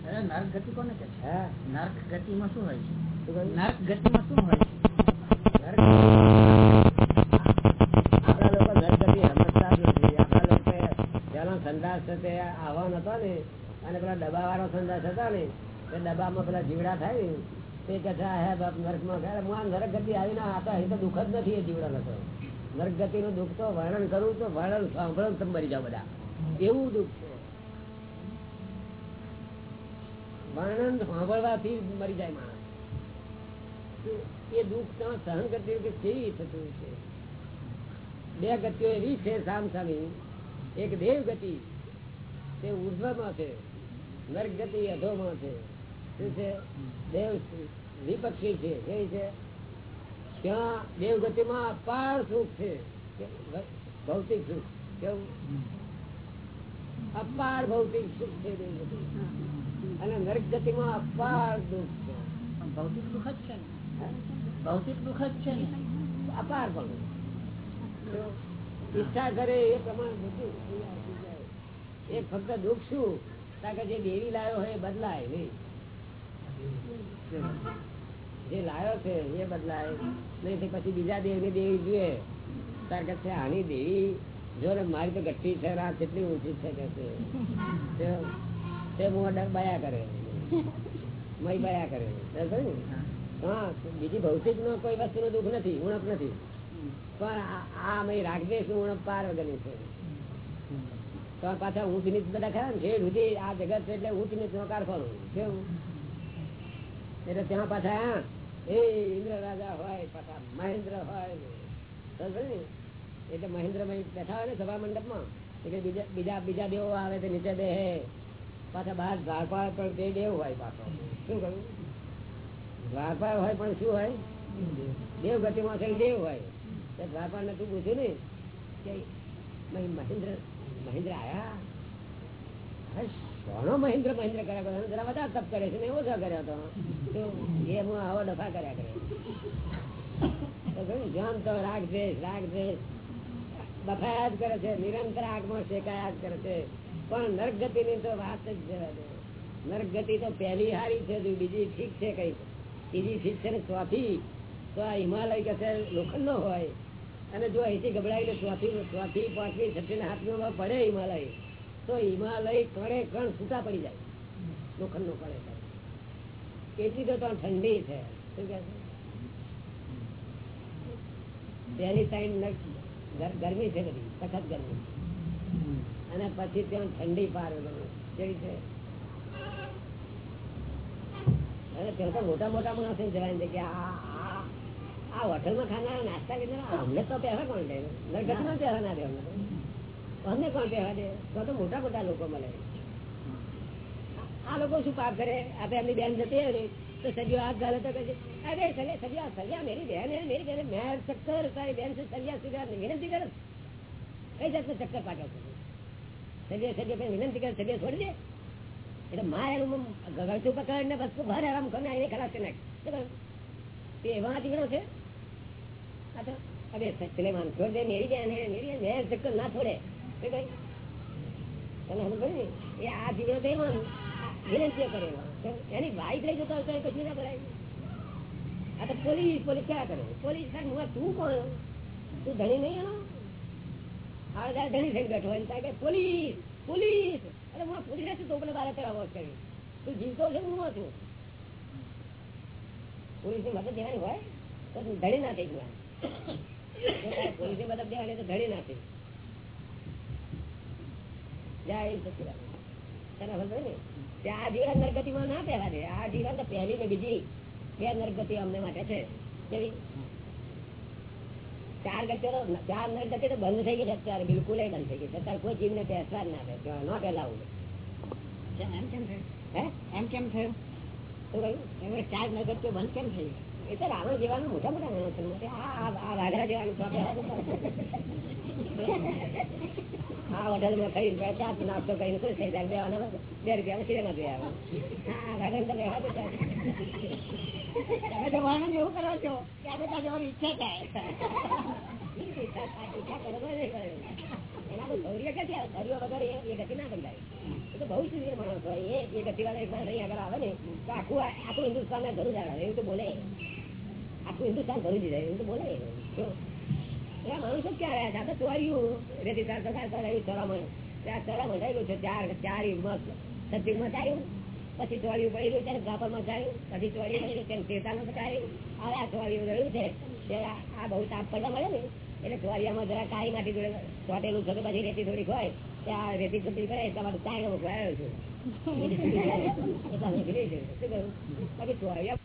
દાદા નર્ક ગતિ કોને કે છે? નર્ક ગતિમાં શું હોય છે? નર્ક ગતિમાં શું હોય છે નરક આપણા લોકો નરકગતિ સમજતા જ નથી આપણા લોકો પેલો સંદાસ છે તે આવવાનો હતો ને, અને પેલા ડબ્બા વાળો સંદાસ હતા ને, એ ડબ્બામાં પેલા જીવડા થાય ને, તે કે છે આ હે બાપ, નરકમાં ગયા હું આ નરક ગતિ તો તો દુઃખ જ નથી એ જીવડા નતો નરક ગતિ નું દુઃખ તો વર્ણન કરું તો વર્ણન સાંભળો તમે મરી જાઓ બધા. એવું દુઃખ છે. વર્ણન સાંભળવાથી મરી જાય માણસ. એ દુઃખ તમે સહન કરતી કે કેવી થતું છે બે ગતિઓ એવી છે સામ સામી. એક દેવ ગતિ તે ઉર્ધ્વમાં છે. નર્ક ગતિ અધોમાં છે. શું છે? દેવ વિપક્ષી છે. કેવી છે? ત્યાં દેવ ગતિમાં અપાર સુખ છે. ભૌતિક સુખ. કેવું? અપાર ભૌતિક સુખ છે અને નર્ક ગતિમાં અપાર દુઃખ છે. ભૌતિક દુઃખ જ છે ભૌતિક દુઃખ જ છે અપાર પણ. ઈચ્છા કરે એ પ્રમાણે બધું એક ફક્ત દુઃખ શું? કે જે દેવી લાયો હોય એ બદલાય જે લાયો છે એ બદલાય. નહીં પછી બીજા દેવની દેવી જોઈએ. આની દેવી જો મારી તો ગઠ્ઠી છે આ કેટલી ઊંચી છે કે છે? તે- તે મોં બયા કરે. મય બયા કરે. હા, બીજી ભૌતિક નો કોઈ વસ્તુ નું દુઃખ નથી, ઉણપ નથી. પણ આ- મય રાખજે નું ઉણપ પાર વગરની છે. પાછા ઊંચ નીચ બધા ખરા ને આ જગત છે એટલે ઊંચ નીચ નો કારખાનું કેવું? એટલે ત્યાં પાછા એ ઇન્દ્ર રાજા હોય, પાછા મહેન્દ્ર હોય. એટલે મહેન્દ્ર બેઠા હોય ને સભા મંડપમાં. એટલે બીજા બીજા બીજા દેવો આવે તે નીચે બેહે. પાછા બહાર દ્વારપાળ પણ તે દેવ હોય પાછો. શું કહ્યું? દ્વારપાળ હોય પણ શું હોય? દેવ ગતિમાં છે દેવ હોય. દ્વારપાળ ને તું પૂછ્યું ને કે મહિ- મહેન્દ્ર મહેન્દ્ર આયા? સોનો મહેન્દ્ર મહેન્દ્ર કર્યા કરે. જરા વધારે તપ કરે છે એવો કર્યો હતો. એ હું આવો ડફા કર્યા કરે. શેકાયા જ કરે છે પણ નર્ક ગતિ ની તો વાત જ જવા દે. તો પહેલી હારી છે બીજી ઠીક છે કઈ. બીજી ઠીક છે ને ચોથી તો આ હિમાલય કે લોખંડ નો હોય. અને જો અહીંથી ગબડાઈને ચોથી ચોથી પાંચમી છઠ્ઠી હાથમાં પડે હિમાલય, તો હિમાલય કણે કણ છૂટા પડી જાય. લોખંડ નો કણે. એટલી. તો ત્યાં ઠંડી છે. શું કે પહેલી સાઈડ ગરમી છે બધી, સખત ગરમી. અને પછી ત્યાં ઠંડી પાર કેવી છે? અને તો મોટા મોટા માણસો જવાય છે કે આ- હોટલ હોટલમાં ખાનારા નાસ્તા કરનારા અમને તો પહેવા કોણ દે? નરગતમાં પહેવા ના દે અમને. કોણ પહેવા દે? તો મોટા મોટા લોકો મળે. આ- લોકો શું પાપ કરે? આપણે એમની બેન જતી હોય ને, તો સજીઓ હાથ ગાલે તો અરે સલે સલિયા સલિયા મેરી બહેન હે, મેરી બહેન મેં ચક્કર તારી બેન છે સલિયા સીધા વિનંતી કરે. કઈ જાતનો ચક્કર સલિયા સલિયા પેલી વિનંતી કરે સલિયા છોડી દે. એટલે માં એનું ગળતું પકડીને બસ ભારે આરામ કરે એને ખલાસ કરી નાખ. એવા દીકરો છે? અરે? એ આ જીવડો તો હોય કશું ના કે પોલીસ પોલીસ. અરે, હું પોલીસ તો બારે કરી. તું જીવતો છે હું પોલીસની મદદ દેવાની હોય તો તું ધણી ના થઈ પોલીસની મદદ તો ધણી ના થઈ જય સચિદાનંદ. તને ખબર પડી ને? તે આ જીવન નરગતિમાં ના પહેવા દે આ જીવન તો પહેલી ને બીજી બે નરગતિ અમને માટે છે. ચાર ગતિઓ ચાર નરગતિ તો બંધ થઈ ગઈ અત્યારે. બિલકુલ બંધ થઈ ગઈ અત્યારે કોઈ જીવને પહેરવા જ ના દે ન પહેલાવું એમ કેમ થયું? હે? એમ કેમ થયું? ચાર નગર બંધ કેમ થઈ એ તો રાવણ એ- ગતિ ના આગળ આવે ને, તો આખું આખું હિન્દુસ્તાન ને ઘરું જાણે એવું તો બોલે. આખું હિન્દુસ્તાન ભરી દીધા એવું તો બોલે. એવા માણસો ક્યાં રહ્યા આ ચોર્યું રેતી ચોરામણ ત્યાં ચોરામણ થયેલું છે ચાર ચાર યુગમાં સતયુગમાં ચાલ્યું પછી ચોર્યું પડ્યું ત્યારે દ્વાપરમાં ચાલ્યું પછી ચોર્યું પડ્યું ત્યારે તેતામાં ચાલ્યું હવે આ ચોર્યું રહ્યું છે ત્યારે આ- બહુ તાપ પડવા મળે ને. એટલે ચોરિયામાં જરા કાળી માટી જોડે ચોટેલું છે પછી રેતી થોડીક હોય ત્યાં રેતી કપડી કરે તમારું મૂકવા આવ્યો છું. એટલા નીકળી છે શું કરું? બાકી ચોરિયા